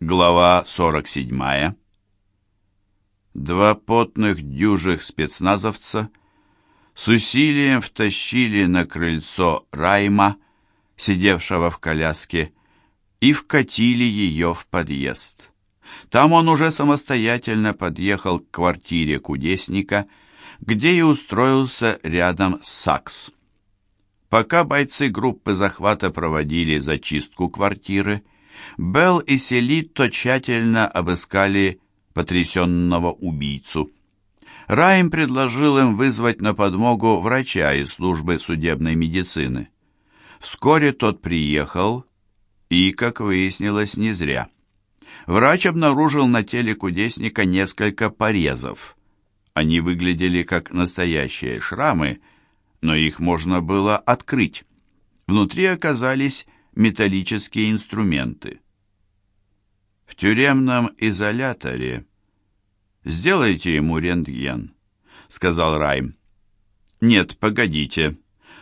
Глава 47. Два потных дюжих спецназовца с усилием втащили на крыльцо Райма, сидевшего в коляске, и вкатили ее в подъезд. Там он уже самостоятельно подъехал к квартире кудесника, где и устроился рядом с Сакс. Пока бойцы группы захвата проводили зачистку квартиры, Белл и Селитто тщательно обыскали потрясенного убийцу. Райм предложил им вызвать на подмогу врача из службы судебной медицины. Вскоре тот приехал, и, как выяснилось, не зря. Врач обнаружил на теле кудесника несколько порезов. Они выглядели как настоящие шрамы, но их можно было открыть. Внутри оказались металлические инструменты. В тюремном изоляторе сделайте ему рентген, сказал Райм. Нет, погодите.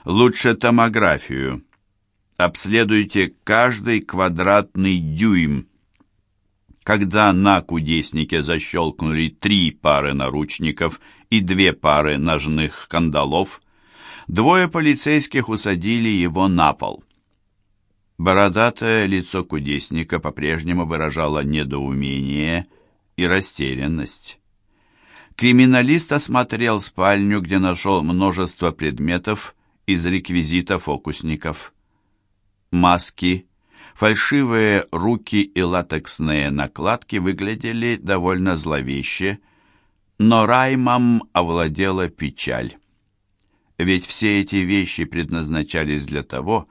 Лучше томографию. Обследуйте каждый квадратный дюйм. Когда на кудеснике защелкнули три пары наручников и две пары ножных кандалов, двое полицейских усадили его на пол. Бородатое лицо кудесника по-прежнему выражало недоумение и растерянность. Криминалист осмотрел спальню, где нашел множество предметов из реквизита фокусников. Маски, фальшивые руки и латексные накладки выглядели довольно зловеще, но Раймом овладела печаль. Ведь все эти вещи предназначались для того,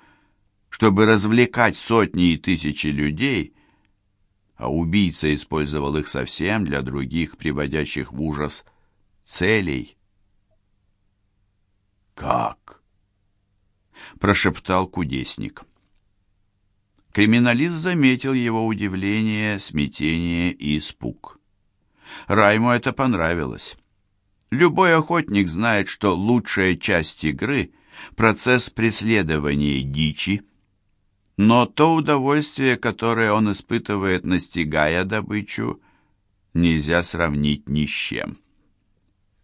чтобы развлекать сотни и тысячи людей, а убийца использовал их совсем для других, приводящих в ужас, целей. «Как?» — прошептал кудесник. Криминалист заметил его удивление, смятение и испуг. Райму это понравилось. Любой охотник знает, что лучшая часть игры — процесс преследования дичи — но то удовольствие, которое он испытывает, настигая добычу, нельзя сравнить ни с чем.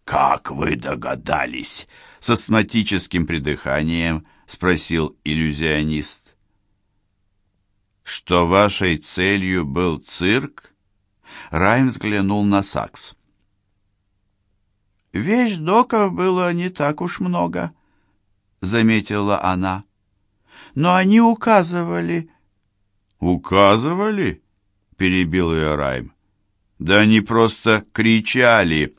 «Как вы догадались?» — с астматическим придыханием спросил иллюзионист. «Что вашей целью был цирк?» Райм взглянул на Сакс. «Вещдоков было не так уж много», — заметила она но они указывали...» «Указывали?» — перебил ее Райм. «Да они просто кричали!»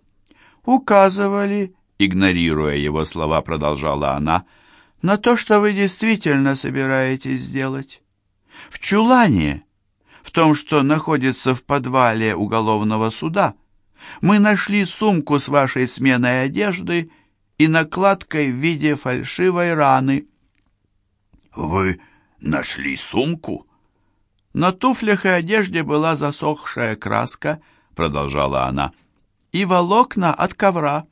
«Указывали», — игнорируя его слова, продолжала она, «на то, что вы действительно собираетесь сделать. В чулане, в том, что находится в подвале уголовного суда, мы нашли сумку с вашей сменой одежды и накладкой в виде фальшивой раны». «Вы нашли сумку?» «На туфлях и одежде была засохшая краска», — продолжала она, — «и волокна от ковра».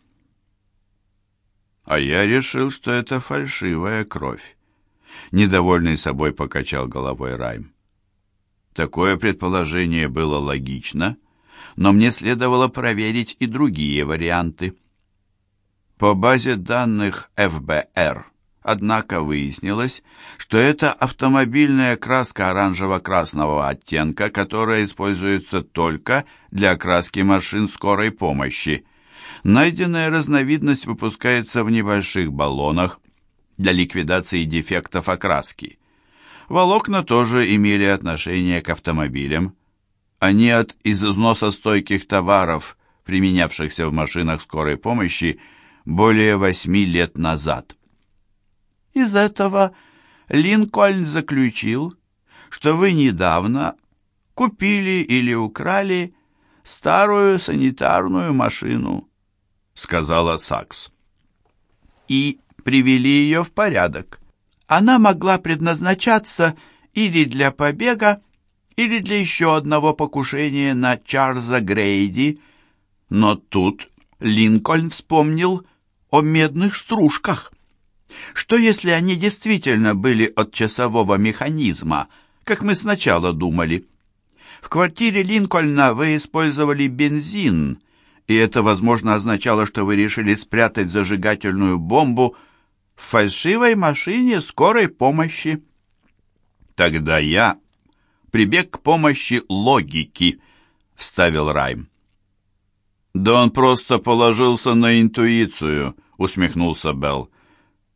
«А я решил, что это фальшивая кровь», — недовольный собой покачал головой Райм. Такое предположение было логично, но мне следовало проверить и другие варианты. По базе данных ФБР Однако выяснилось, что это автомобильная краска оранжево-красного оттенка, которая используется только для окраски машин скорой помощи. Найденная разновидность выпускается в небольших баллонах для ликвидации дефектов окраски. Волокна тоже имели отношение к автомобилям. Они от износостойких товаров, применявшихся в машинах скорой помощи, более восьми лет назад. Из этого Линкольн заключил, что вы недавно купили или украли старую санитарную машину, сказала Сакс. И привели ее в порядок. Она могла предназначаться или для побега, или для еще одного покушения на Чарльза Грейди, но тут Линкольн вспомнил о медных стружках. Что если они действительно были от часового механизма, как мы сначала думали? В квартире Линкольна вы использовали бензин, и это, возможно, означало, что вы решили спрятать зажигательную бомбу в фальшивой машине скорой помощи. Тогда я прибег к помощи логики, вставил Райм. Да он просто положился на интуицию, усмехнулся Белл.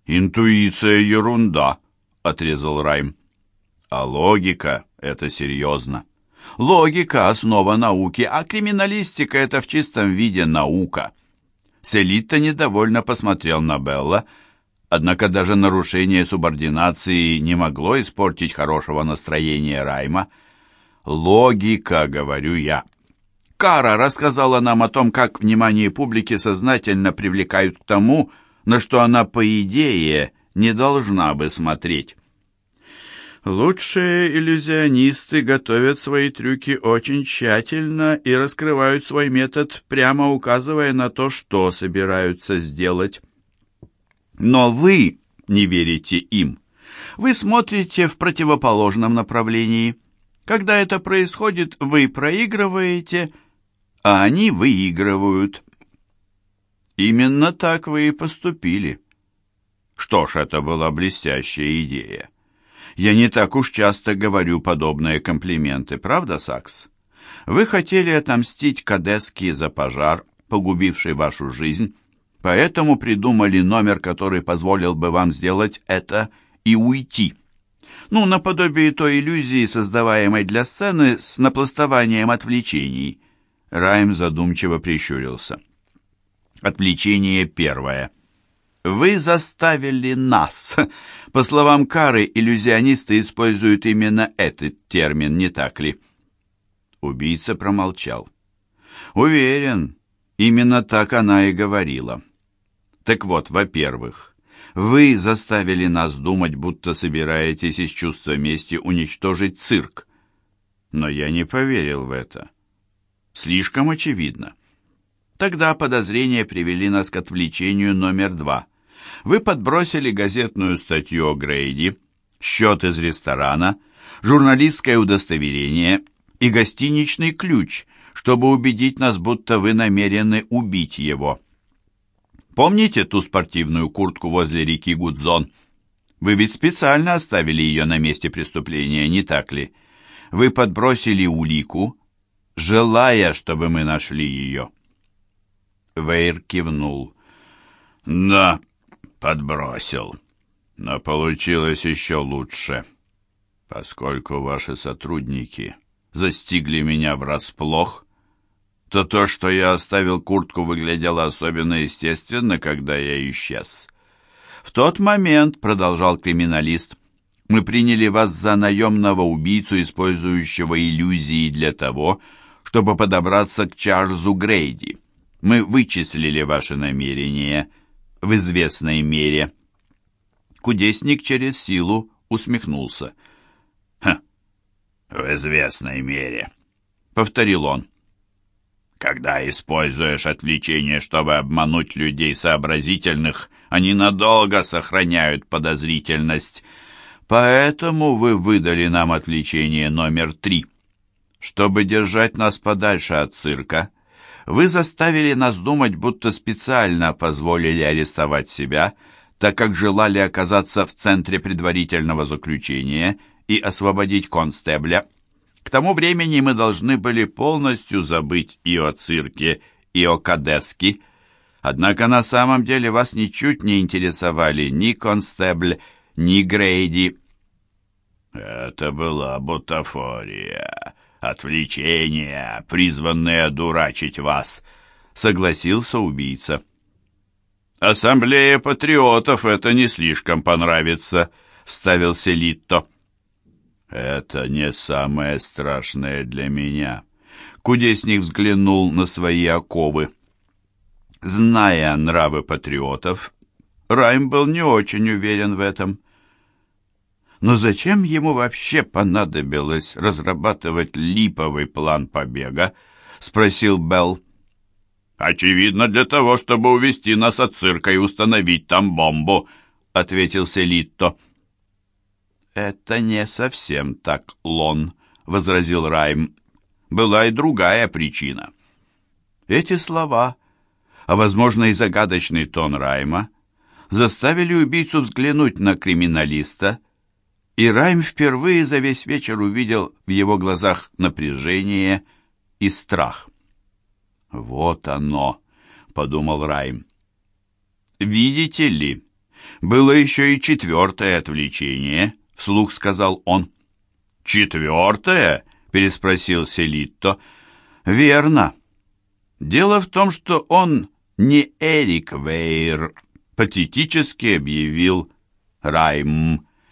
Интуиция ерунда, отрезал Райм. А логика — это серьезно. Логика — основа науки, а криминалистика — это в чистом виде наука. Селитта недовольно посмотрел на Белла, однако даже нарушение субординации не могло испортить хорошего настроения Райма. «Логика», — говорю я. Кара рассказала нам о том, как внимание публики сознательно привлекают к тому, на что она, по идее, не должна бы смотреть. Лучшие иллюзионисты готовят свои трюки очень тщательно и раскрывают свой метод, прямо указывая на то, что собираются сделать. Но вы не верите им. Вы смотрите в противоположном направлении. Когда это происходит, вы проигрываете, а они выигрывают. Именно так вы и поступили. Что ж, это была блестящая идея. Я не так уж часто говорю подобные комплименты, правда, Сакс? Вы хотели отомстить Кадески за пожар, погубивший вашу жизнь, поэтому придумали номер, который позволил бы вам сделать это и уйти. Ну, наподобие той иллюзии, создаваемой для сцены с напластованием отвлечений. Райм задумчиво прищурился. Отвлечение первое. Вы заставили нас. По словам Кары, иллюзионисты используют именно этот термин, не так ли? Убийца промолчал. Уверен, именно так она и говорила. Так вот, во-первых, вы заставили нас думать, будто собираетесь из чувства мести уничтожить цирк. Но я не поверил в это. Слишком очевидно. Тогда подозрения привели нас к отвлечению номер два — вы подбросили газетную статью о Грейди, счет из ресторана, журналистское удостоверение и гостиничный ключ, чтобы убедить нас, будто вы намерены убить его. Помните ту спортивную куртку возле реки Гудзон? Вы ведь специально оставили ее на месте преступления, не так ли? Вы подбросили улику, желая, чтобы мы нашли ее. Вейр кивнул. «Да, подбросил. Но получилось еще лучше, поскольку ваши сотрудники застигли меня врасплох, то то, что я оставил куртку, выглядело особенно естественно, когда я исчез. В тот момент, продолжал криминалист, мы приняли вас за наемного убийцу, использующего иллюзии для того, чтобы подобраться к Чарльзу Грейди. Мы вычислили ваши намерения — в известной мере. Кудесник через силу усмехнулся. «Ха, в известной мере», — повторил он. «Когда используешь отвлечение, чтобы обмануть людей сообразительных, они надолго сохраняют подозрительность. Поэтому вы выдали нам отвлечение номер три. Чтобы держать нас подальше от цирка, вы заставили нас думать, будто специально позволили арестовать себя, так как желали оказаться в центре предварительного заключения и освободить констебля. К тому времени мы должны были полностью забыть и о цирке, и о Кадеске. Однако на самом деле вас ничуть не интересовали ни констебль, ни Грейди. «Это была бутафория», «Отвлечение, призванное дурачить вас», — согласился убийца. «Ассамблея патриотов это не слишком понравится», — вставил Селитто. «Это не самое страшное для меня». Кудесник взглянул на свои оковы. Зная нравы патриотов, Райм был не очень уверен в этом. Но зачем ему вообще понадобилось разрабатывать липовый план побега? Спросил Белл. «Очевидно, для того, чтобы увести нас от цирка и установить там бомбу», — ответил Селитто. «Это не совсем так, Лон», — возразил Райм. была и другая причина. Эти слова, а возможно и загадочный тон Райма, заставили убийцу взглянуть на криминалиста, и Райм впервые за весь вечер увидел в его глазах напряжение и страх. «Вот оно», — подумал Райм. «Видите ли, было еще и четвертое отвлечение», — вслух сказал он. «Четвертое?» — переспросил Селитто. «Верно. Дело в том, что он не Эрик Вейр», — патетически объявил Райм.